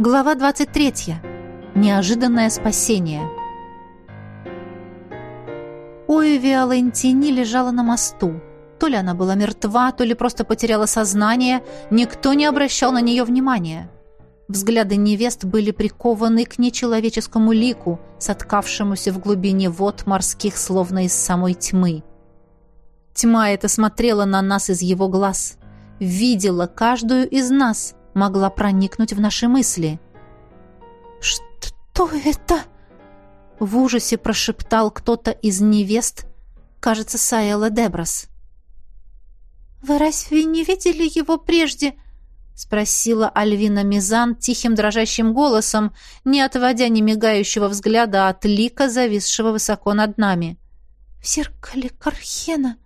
Глава 23. Неожиданное спасение. Оевия Лентини лежала на мосту. То ли она была мертва, то ли просто потеряла сознание, никто не обращал на нее внимания. Взгляды невест были прикованы к нечеловеческому лику, соткавшемуся в глубине вод морских, словно из самой тьмы. Тьма эта смотрела на нас из его глаз, видела каждую из нас — могла проникнуть в наши мысли. «Что это?» В ужасе прошептал кто-то из невест, кажется, Саэла Деброс. «Вы разве не видели его прежде?» — спросила Альвина Мизан тихим дрожащим голосом, не отводя ни мигающего взгляда от лика, зависшего высоко над нами. «В зеркале Кархена!»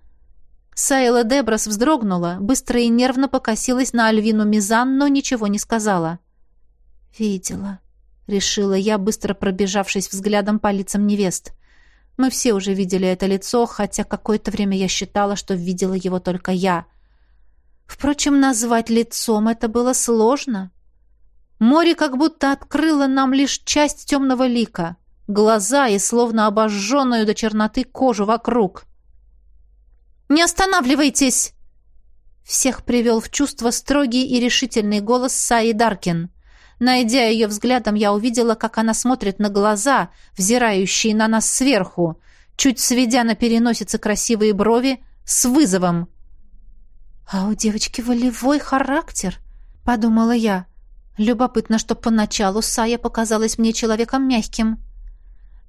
Сайла Деброс вздрогнула, быстро и нервно покосилась на Альвину Мизан, но ничего не сказала. «Видела», — решила я, быстро пробежавшись взглядом по лицам невест. Мы все уже видели это лицо, хотя какое-то время я считала, что видела его только я. Впрочем, назвать лицом это было сложно. Море как будто открыло нам лишь часть темного лика, глаза и словно обожженную до черноты кожу вокруг — не останавливайтесь!» Всех привел в чувство строгий и решительный голос Саи Даркин. Найдя ее взглядом, я увидела, как она смотрит на глаза, взирающие на нас сверху, чуть сведя на переносице красивые брови, с вызовом. «А у девочки волевой характер», — подумала я. Любопытно, что поначалу Сая показалась мне человеком мягким.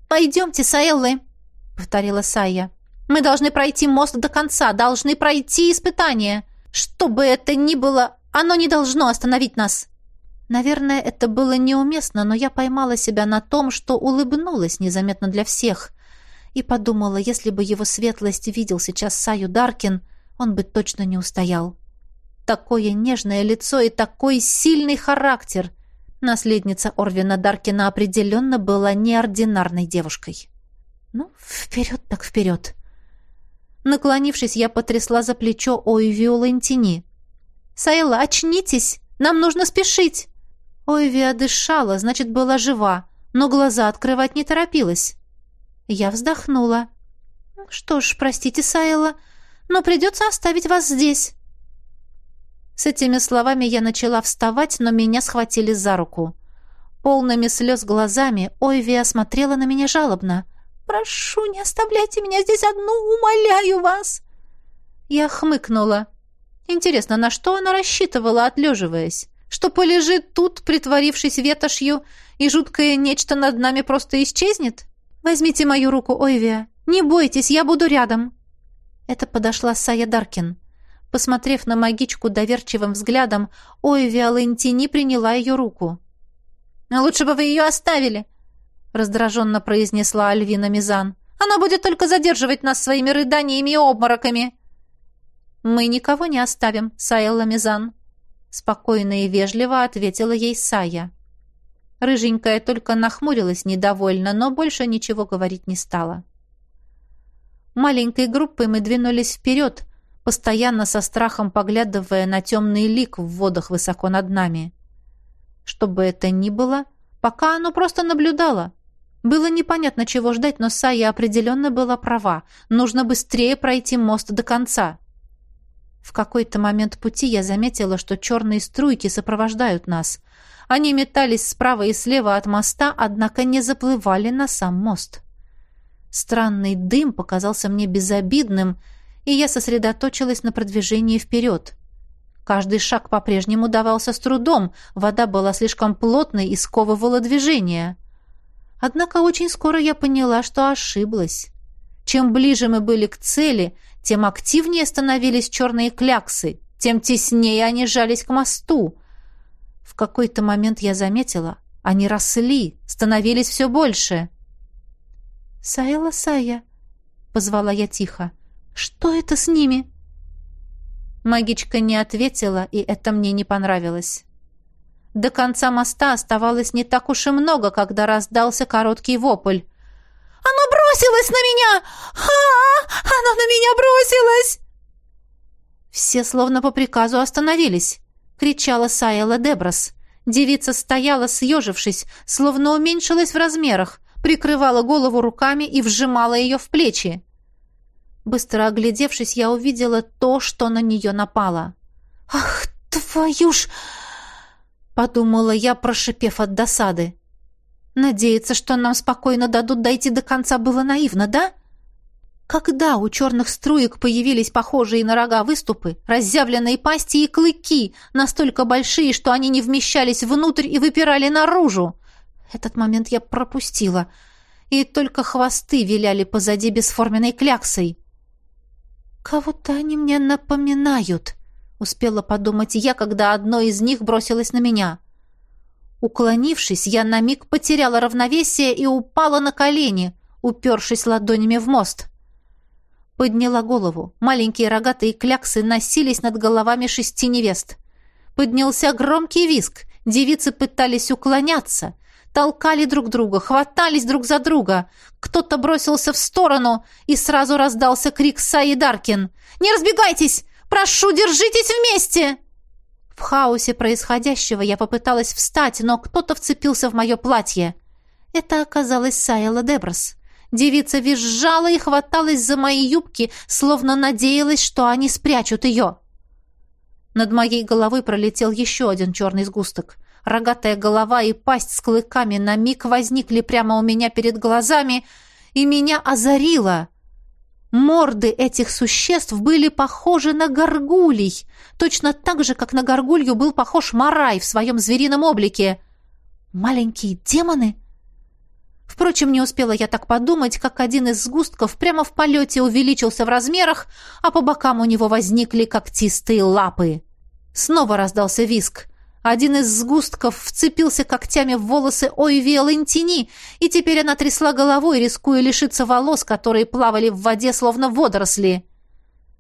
«Пойдемте, Саэллы», — повторила Сая. Мы должны пройти мост до конца, должны пройти испытание. Что бы это ни было, оно не должно остановить нас. Наверное, это было неуместно, но я поймала себя на том, что улыбнулась незаметно для всех и подумала, если бы его светлость видел сейчас Саю Даркин, он бы точно не устоял. Такое нежное лицо и такой сильный характер. Наследница Орвина Даркина определенно была неординарной девушкой. Ну, вперед так вперед. Наклонившись, я потрясла за плечо Ойви Лентини. «Сайла, очнитесь! Нам нужно спешить!» Ойвия дышала, значит, была жива, но глаза открывать не торопилась. Я вздохнула. «Что ж, простите, Сайла, но придется оставить вас здесь». С этими словами я начала вставать, но меня схватили за руку. Полными слез глазами Ойвия смотрела на меня жалобно. Прошу, не оставляйте меня здесь одну, умоляю вас!» Я хмыкнула. Интересно, на что она рассчитывала, отлеживаясь? Что полежит тут, притворившись ветошью, и жуткое нечто над нами просто исчезнет? Возьмите мою руку, Ойвия. Не бойтесь, я буду рядом. Это подошла Сая Даркин. Посмотрев на магичку доверчивым взглядом, Ойвия Лентини приняла ее руку. «Лучше бы вы ее оставили раздраженно произнесла Альвина Мизан. «Она будет только задерживать нас своими рыданиями и обмороками». «Мы никого не оставим, Саэлла Мизан», — спокойно и вежливо ответила ей Сая. Рыженькая только нахмурилась недовольно, но больше ничего говорить не стала. Маленькой группой мы двинулись вперед, постоянно со страхом поглядывая на темный лик в водах высоко над нами. Что бы это ни было, пока оно просто наблюдало, было непонятно, чего ждать, но Сая определенно была права. Нужно быстрее пройти мост до конца. В какой-то момент пути я заметила, что черные струйки сопровождают нас. Они метались справа и слева от моста, однако не заплывали на сам мост. Странный дым показался мне безобидным, и я сосредоточилась на продвижении вперед. Каждый шаг по-прежнему давался с трудом, вода была слишком плотной и сковывала движение. Однако очень скоро я поняла, что ошиблась. Чем ближе мы были к цели, тем активнее становились черные кляксы, тем теснее они жались к мосту. В какой-то момент я заметила, они росли, становились все больше. «Саэла Сая», — позвала я тихо, — «что это с ними?» Магичка не ответила, и это мне не понравилось. До конца моста оставалось не так уж и много, когда раздался короткий вопль. «Оно бросилось на меня! А, Оно на меня бросилось!» Все словно по приказу остановились, кричала Сайела Деброс. Девица стояла, съежившись, словно уменьшилась в размерах, прикрывала голову руками и вжимала ее в плечи. Быстро оглядевшись, я увидела то, что на нее напало. «Ах, твою ж!» — подумала я, прошипев от досады. «Надеяться, что нам спокойно дадут дойти до конца, было наивно, да?» Когда у черных струек появились похожие на рога выступы, разъявленные пасти и клыки, настолько большие, что они не вмещались внутрь и выпирали наружу? Этот момент я пропустила, и только хвосты виляли позади бесформенной кляксой. «Кого-то они мне напоминают», — успела подумать я, когда одно из них бросилось на меня. Уклонившись, я на миг потеряла равновесие и упала на колени, упершись ладонями в мост. Подняла голову. Маленькие рогатые кляксы носились над головами шести невест. Поднялся громкий виск. Девицы пытались уклоняться толкали друг друга, хватались друг за друга. Кто-то бросился в сторону, и сразу раздался крик Саи Даркин. «Не разбегайтесь! Прошу, держитесь вместе!» В хаосе происходящего я попыталась встать, но кто-то вцепился в мое платье. Это оказалась Сайла Деброс. Девица визжала и хваталась за мои юбки, словно надеялась, что они спрячут ее. Над моей головой пролетел еще один черный сгусток. Рогатая голова и пасть с клыками на миг возникли прямо у меня перед глазами, и меня озарило. Морды этих существ были похожи на горгулей, точно так же, как на горгулью был похож Марай в своем зверином облике. Маленькие демоны? Впрочем, не успела я так подумать, как один из сгустков прямо в полете увеличился в размерах, а по бокам у него возникли когтистые лапы. Снова раздался виск. Один из сгустков вцепился когтями в волосы Ойви Лентини, и теперь она трясла головой, рискуя лишиться волос, которые плавали в воде, словно водоросли.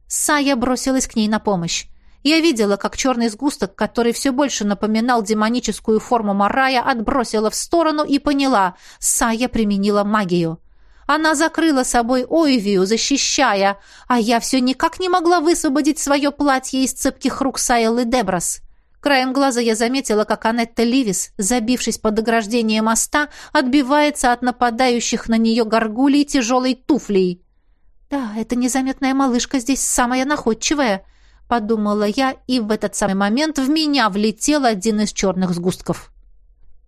Сая бросилась к ней на помощь. Я видела, как черный сгусток, который все больше напоминал демоническую форму Марая, отбросила в сторону и поняла — Сая применила магию. Она закрыла собой Ойвию, защищая, а я все никак не могла высвободить свое платье из цепких рук Сайлы Деброс. Краем глаза я заметила, как Анетта Ливис, забившись под ограждение моста, отбивается от нападающих на нее горгулей тяжелой туфлей. «Да, эта незаметная малышка здесь самая находчивая», — подумала я, и в этот самый момент в меня влетел один из черных сгустков.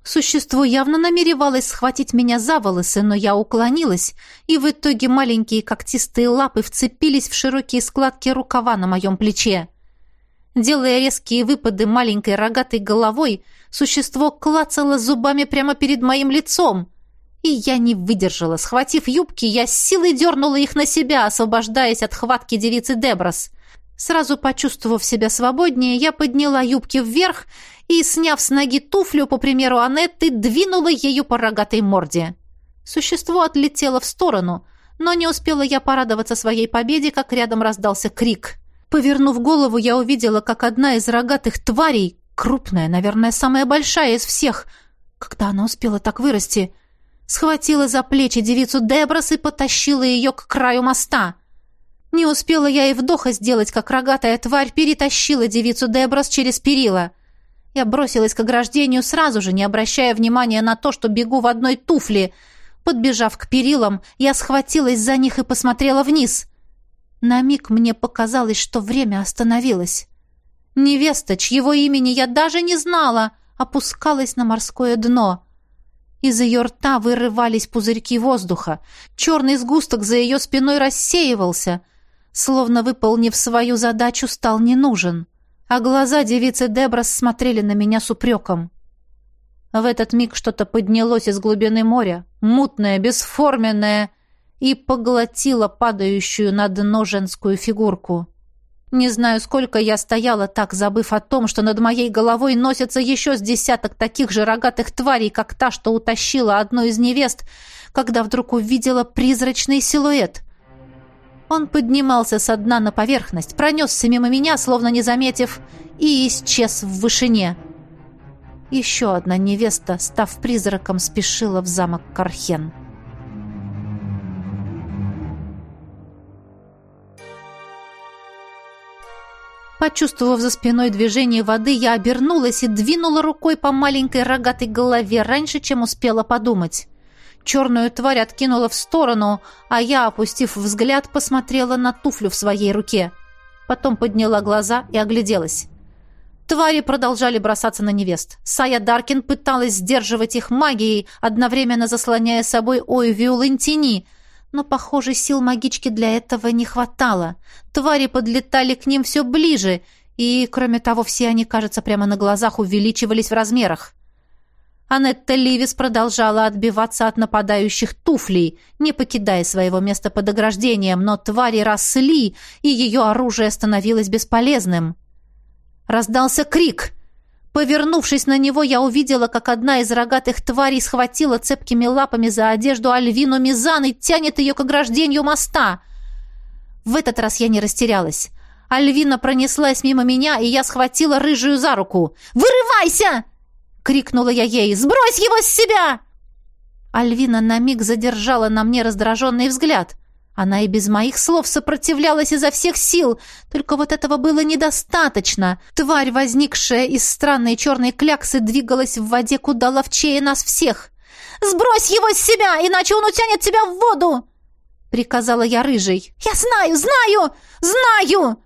Существо явно намеревалось схватить меня за волосы, но я уклонилась, и в итоге маленькие когтистые лапы вцепились в широкие складки рукава на моем плече. Делая резкие выпады маленькой рогатой головой, существо клацало зубами прямо перед моим лицом. И я не выдержала. Схватив юбки, я с силой дернула их на себя, освобождаясь от хватки девицы Деброс. Сразу почувствовав себя свободнее, я подняла юбки вверх и, сняв с ноги туфлю, по примеру Анетты, двинула ею по рогатой морде. Существо отлетело в сторону, но не успела я порадоваться своей победе, как рядом раздался крик — Повернув голову, я увидела, как одна из рогатых тварей, крупная, наверное, самая большая из всех, когда она успела так вырасти, схватила за плечи девицу Деброс и потащила ее к краю моста. Не успела я и вдоха сделать, как рогатая тварь перетащила девицу Деброс через перила. Я бросилась к ограждению сразу же, не обращая внимания на то, что бегу в одной туфле. Подбежав к перилам, я схватилась за них и посмотрела вниз — на миг мне показалось, что время остановилось. Невеста, чьего имени я даже не знала, опускалась на морское дно. Из ее рта вырывались пузырьки воздуха. Черный сгусток за ее спиной рассеивался, словно, выполнив свою задачу, стал не нужен. А глаза девицы Деброс смотрели на меня с упреком. В этот миг что-то поднялось из глубины моря, мутное, бесформенное, и поглотила падающую на дно женскую фигурку. Не знаю, сколько я стояла так, забыв о том, что над моей головой носится еще с десяток таких же рогатых тварей, как та, что утащила одну из невест, когда вдруг увидела призрачный силуэт. Он поднимался со дна на поверхность, пронесся мимо меня, словно не заметив, и исчез в вышине. Еще одна невеста, став призраком, спешила в замок Кархен. Почувствовав за спиной движение воды, я обернулась и двинула рукой по маленькой рогатой голове раньше, чем успела подумать. Черную тварь откинула в сторону, а я, опустив взгляд, посмотрела на туфлю в своей руке. Потом подняла глаза и огляделась. Твари продолжали бросаться на невест. Сая Даркин пыталась сдерживать их магией, одновременно заслоняя собой Ойвию Лентини, но, похоже, сил магички для этого не хватало. Твари подлетали к ним все ближе, и, кроме того, все они, кажется, прямо на глазах увеличивались в размерах. Анетта Ливис продолжала отбиваться от нападающих туфлей, не покидая своего места под ограждением, но твари росли, и ее оружие становилось бесполезным. Раздался крик — Повернувшись на него, я увидела, как одна из рогатых тварей схватила цепкими лапами за одежду Альвину Мизан и тянет ее к ограждению моста. В этот раз я не растерялась. Альвина пронеслась мимо меня, и я схватила рыжую за руку. «Вырывайся!» — крикнула я ей. «Сбрось его с себя!» Альвина на миг задержала на мне раздраженный взгляд — она и без моих слов сопротивлялась изо всех сил, только вот этого было недостаточно. Тварь, возникшая из странной черной кляксы, двигалась в воде куда ловчее нас всех. «Сбрось его с себя, иначе он утянет тебя в воду!» — приказала я рыжей. «Я знаю, знаю, знаю!»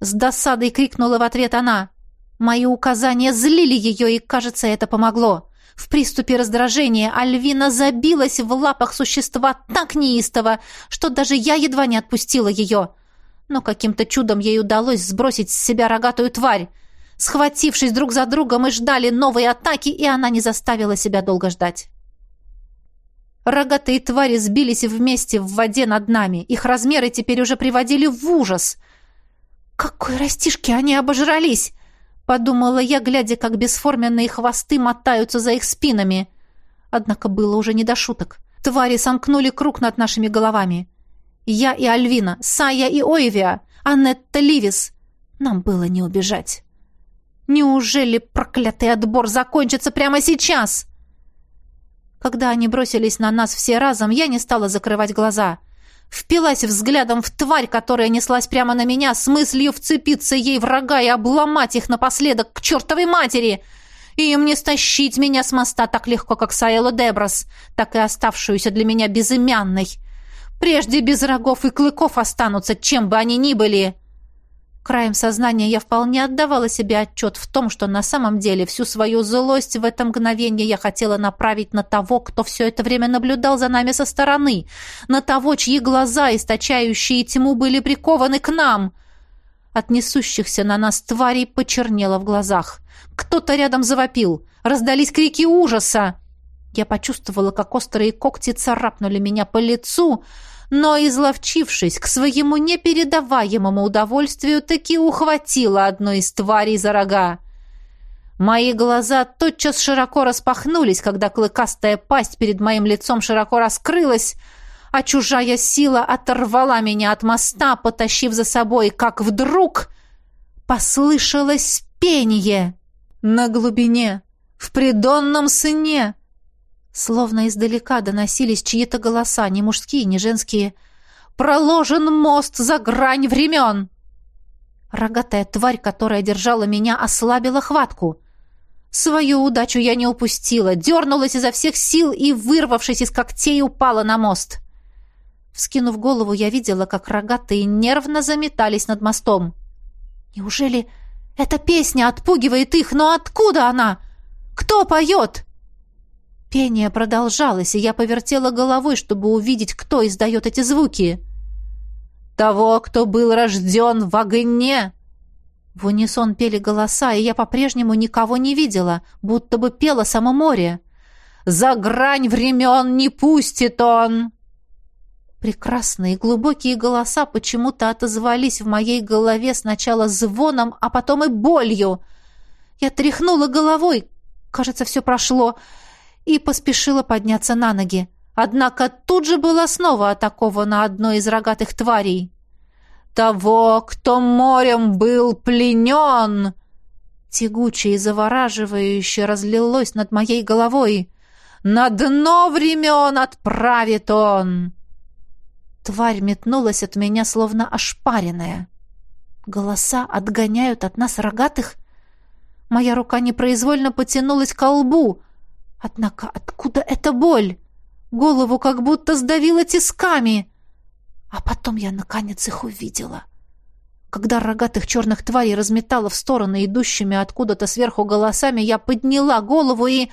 С досадой крикнула в ответ она. Мои указания злили ее, и, кажется, это помогло. В приступе раздражения Альвина забилась в лапах существа так неистово, что даже я едва не отпустила ее. Но каким-то чудом ей удалось сбросить с себя рогатую тварь. Схватившись друг за другом, мы ждали новой атаки, и она не заставила себя долго ждать. Рогатые твари сбились вместе в воде над нами. Их размеры теперь уже приводили в ужас. Какой растишки они обожрались! Подумала я, глядя, как бесформенные хвосты мотаются за их спинами. Однако было уже не до шуток. Твари сомкнули круг над нашими головами. Я и Альвина, Сая и Ойвия, Анетта Ливис. Нам было не убежать. Неужели проклятый отбор закончится прямо сейчас? Когда они бросились на нас все разом, я не стала закрывать глаза — Впилась взглядом в тварь, которая неслась прямо на меня, с мыслью вцепиться ей врага и обломать их напоследок к чертовой матери. И им не стащить меня с моста так легко, как Саэлу Деброс, так и оставшуюся для меня безымянной. Прежде без рогов и клыков останутся, чем бы они ни были. Краем сознания я вполне отдавала себе отчет в том, что на самом деле всю свою злость в это мгновение я хотела направить на того, кто все это время наблюдал за нами со стороны, на того, чьи глаза, источающие тьму, были прикованы к нам. От несущихся на нас тварей почернело в глазах. Кто-то рядом завопил. Раздались крики ужаса. Я почувствовала, как острые когти царапнули меня по лицу, но, изловчившись к своему непередаваемому удовольствию, таки ухватила одну из тварей за рога. Мои глаза тотчас широко распахнулись, когда клыкастая пасть перед моим лицом широко раскрылась, а чужая сила оторвала меня от моста, потащив за собой, как вдруг послышалось пение на глубине, в придонном сыне, Словно издалека доносились чьи-то голоса, не мужские, не женские. «Проложен мост за грань времен!» Рогатая тварь, которая держала меня, ослабила хватку. Свою удачу я не упустила, дернулась изо всех сил и, вырвавшись из когтей, упала на мост. Вскинув голову, я видела, как рогатые нервно заметались над мостом. «Неужели эта песня отпугивает их? Но откуда она? Кто поет?» Пение продолжалось, и я повертела головой, чтобы увидеть, кто издает эти звуки. «Того, кто был рожден в огне!» В унисон пели голоса, и я по-прежнему никого не видела, будто бы пело само море. «За грань времен не пустит он!» Прекрасные глубокие голоса почему-то отозвались в моей голове сначала звоном, а потом и болью. Я тряхнула головой. Кажется, все прошло и поспешила подняться на ноги. Однако тут же была снова атакована одной из рогатых тварей. «Того, кто морем был пленен!» Тягуче и завораживающе разлилось над моей головой. «На дно времен отправит он!» Тварь метнулась от меня, словно ошпаренная. Голоса отгоняют от нас рогатых? Моя рука непроизвольно потянулась к лбу. Однако откуда эта боль? Голову как будто сдавило тисками. А потом я, наконец, их увидела. Когда рогатых черных тварей разметала в стороны идущими откуда-то сверху голосами, я подняла голову и...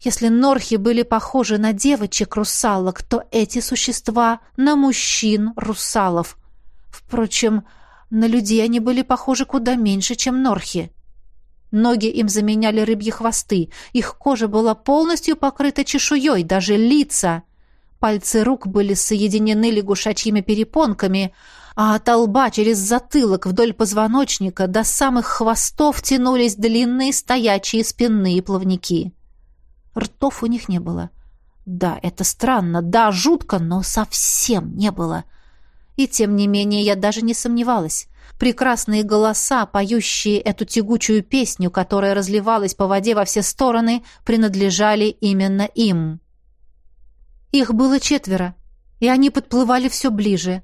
Если норхи были похожи на девочек-русалок, то эти существа — на мужчин-русалов. Впрочем, на людей они были похожи куда меньше, чем норхи. Ноги им заменяли рыбьи хвосты. Их кожа была полностью покрыта чешуей, даже лица. Пальцы рук были соединены лягушачьими перепонками, а от лба через затылок вдоль позвоночника до самых хвостов тянулись длинные стоячие спинные плавники. Ртов у них не было. Да, это странно, да, жутко, но совсем не было. — и тем не менее я даже не сомневалась. Прекрасные голоса, поющие эту тягучую песню, которая разливалась по воде во все стороны, принадлежали именно им. Их было четверо, и они подплывали все ближе.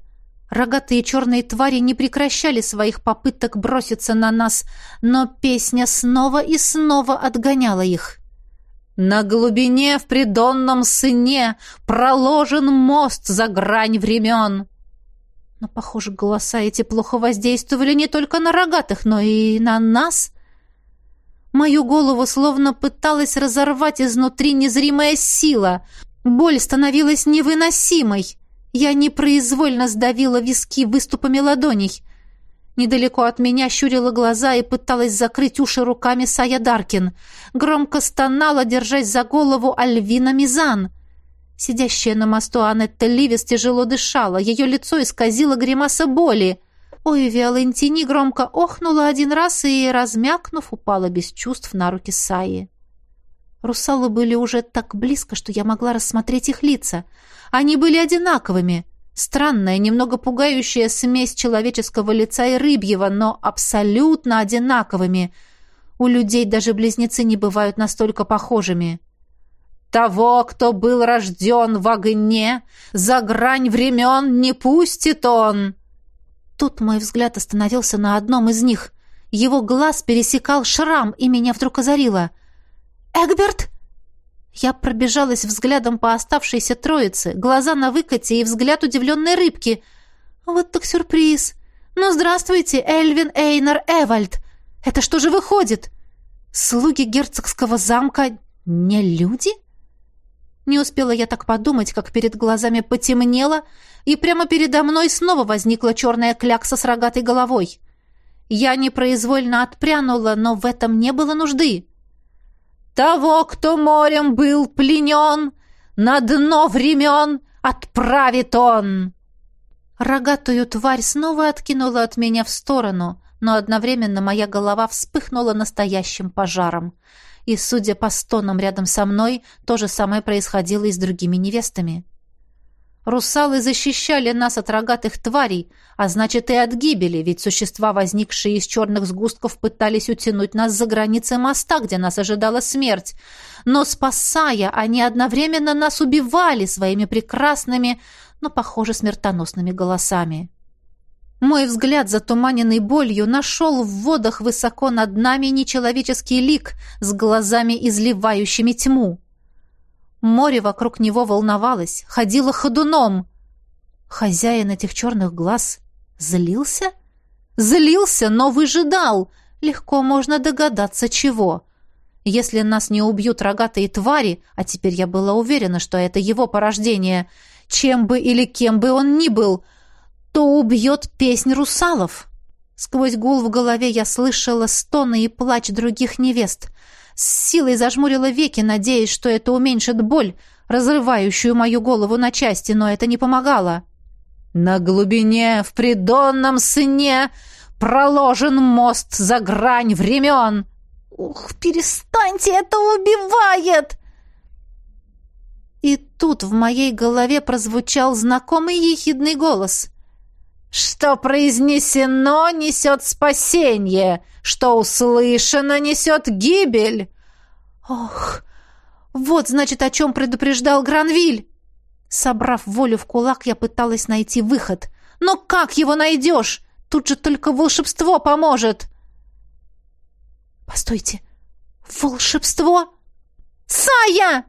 Рогатые черные твари не прекращали своих попыток броситься на нас, но песня снова и снова отгоняла их. На глубине в придонном сыне проложен мост за грань времен. Но, похоже, голоса эти плохо воздействовали не только на рогатых, но и на нас. Мою голову словно пыталась разорвать изнутри незримая сила. Боль становилась невыносимой. Я непроизвольно сдавила виски выступами ладоней. Недалеко от меня щурила глаза и пыталась закрыть уши руками Сая Даркин. Громко стонала, держась за голову Альвина Мизан — Сидящая на мосту Анетта Ливис тяжело дышала, ее лицо исказило гримаса боли. Ой, Виолентини громко охнула один раз и, размякнув, упала без чувств на руки Саи. Русалы были уже так близко, что я могла рассмотреть их лица. Они были одинаковыми. Странная, немного пугающая смесь человеческого лица и рыбьего, но абсолютно одинаковыми. У людей даже близнецы не бывают настолько похожими. Того, кто был рожден в огне, за грань времен не пустит он. Тут мой взгляд остановился на одном из них. Его глаз пересекал шрам, и меня вдруг озарило. «Эгберт!» Я пробежалась взглядом по оставшейся троице, глаза на выкате и взгляд удивленной рыбки. «Вот так сюрприз! Ну, здравствуйте, Эльвин Эйнар Эвальд! Это что же выходит? Слуги герцогского замка не люди?» Не успела я так подумать, как перед глазами потемнело, и прямо передо мной снова возникла черная клякса с рогатой головой. Я непроизвольно отпрянула, но в этом не было нужды. «Того, кто морем был пленен, на дно времен отправит он!» Рогатую тварь снова откинула от меня в сторону, но одновременно моя голова вспыхнула настоящим пожаром — и, судя по стонам рядом со мной, то же самое происходило и с другими невестами. Русалы защищали нас от рогатых тварей, а значит и от гибели, ведь существа, возникшие из черных сгустков, пытались утянуть нас за границы моста, где нас ожидала смерть. Но, спасая, они одновременно нас убивали своими прекрасными, но, похоже, смертоносными голосами. Мой взгляд, затуманенный болью, нашел в водах высоко над нами нечеловеческий лик с глазами, изливающими тьму. Море вокруг него волновалось, ходило ходуном. Хозяин этих черных глаз злился? Злился, но выжидал. Легко можно догадаться, чего. Если нас не убьют рогатые твари, а теперь я была уверена, что это его порождение, чем бы или кем бы он ни был — то убьет песнь русалов. Сквозь гул в голове я слышала стоны и плач других невест. С силой зажмурила веки, надеясь, что это уменьшит боль, разрывающую мою голову на части, но это не помогало. «На глубине, в придонном сне, проложен мост за грань времен!» «Ух, перестаньте, это убивает!» И тут в моей голове прозвучал знакомый ехидный голос. Что произнесено, несет спасение, что услышано, несет гибель. Ох, вот, значит, о чем предупреждал Гранвиль. Собрав волю в кулак, я пыталась найти выход. Но как его найдешь? Тут же только волшебство поможет!» «Постойте! Волшебство!» «Сая!» —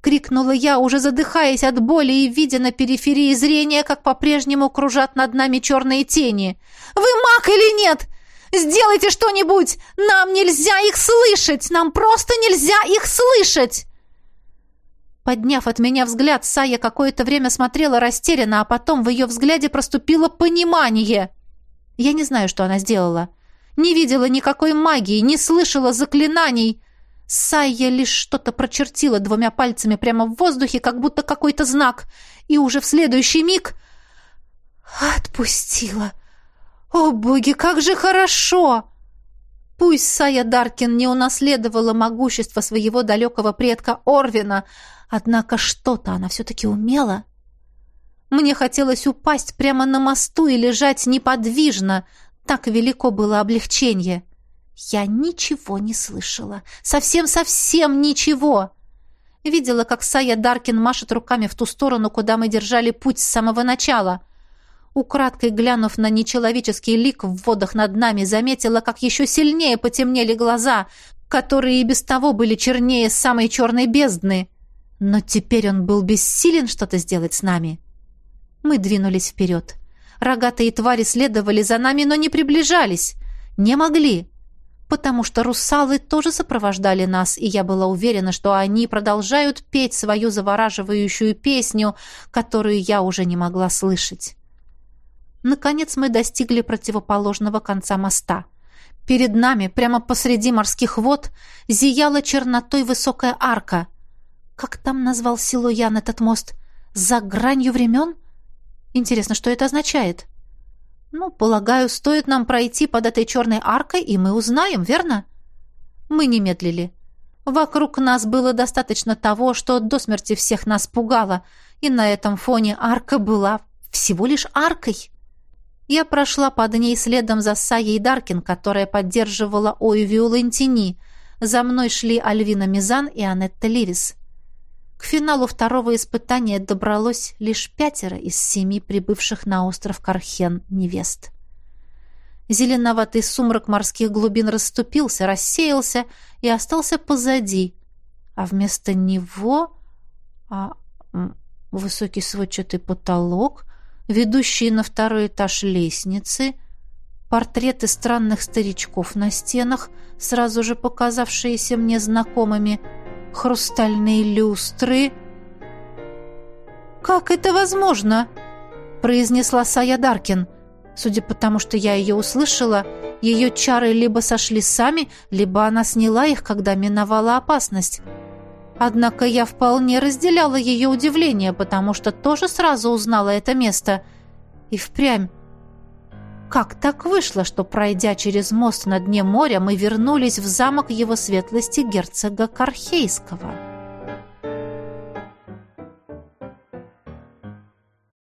крикнула я, уже задыхаясь от боли и видя на периферии зрения, как по-прежнему кружат над нами черные тени. «Вы маг или нет? Сделайте что-нибудь! Нам нельзя их слышать! Нам просто нельзя их слышать!» Подняв от меня взгляд, Сая какое-то время смотрела растерянно, а потом в ее взгляде проступило понимание. Я не знаю, что она сделала. Не видела никакой магии, не слышала заклинаний. Сайя лишь что-то прочертила двумя пальцами прямо в воздухе, как будто какой-то знак, и уже в следующий миг отпустила. О, боги, как же хорошо! Пусть Сая Даркин не унаследовала могущество своего далекого предка Орвина, однако что-то она все-таки умела. Мне хотелось упасть прямо на мосту и лежать неподвижно, так велико было облегчение. Я ничего не слышала. Совсем-совсем ничего. Видела, как Сая Даркин машет руками в ту сторону, куда мы держали путь с самого начала. Украдкой глянув на нечеловеческий лик в водах над нами, заметила, как еще сильнее потемнели глаза, которые и без того были чернее самой черной бездны. Но теперь он был бессилен что-то сделать с нами. Мы двинулись вперед. Рогатые твари следовали за нами, но не приближались. Не могли. Потому что русалы тоже сопровождали нас, и я была уверена, что они продолжают петь свою завораживающую песню, которую я уже не могла слышать. Наконец мы достигли противоположного конца моста. Перед нами, прямо посреди морских вод, зияла чернотой высокая арка. Как там назвал Силуян этот мост? За гранью времен? Интересно, что это означает? Ну, полагаю, стоит нам пройти под этой черной аркой, и мы узнаем, верно? Мы не медлили. Вокруг нас было достаточно того, что до смерти всех нас пугало, и на этом фоне арка была всего лишь аркой. Я прошла под ней следом за Саей Даркин, которая поддерживала Ойвию Лентини. За мной шли Альвина Мизан и Анетта Ливис. К финалу второго испытания добралось лишь пятеро из семи прибывших на остров Кархен невест. Зеленоватый сумрак морских глубин расступился, рассеялся и остался позади, а вместо него а, высокий сводчатый потолок, ведущие на второй этаж лестницы, портреты странных старичков на стенах, сразу же показавшиеся мне знакомыми, хрустальные люстры. «Как это возможно?» — произнесла Сая Даркин. Судя по тому, что я ее услышала, ее чары либо сошли сами, либо она сняла их, когда миновала опасность. Однако я вполне разделяла ее удивление, потому что тоже сразу узнала это место. И впрямь. Как так вышло, что, пройдя через мост на дне моря, мы вернулись в замок его светлости герцога Кархейского?»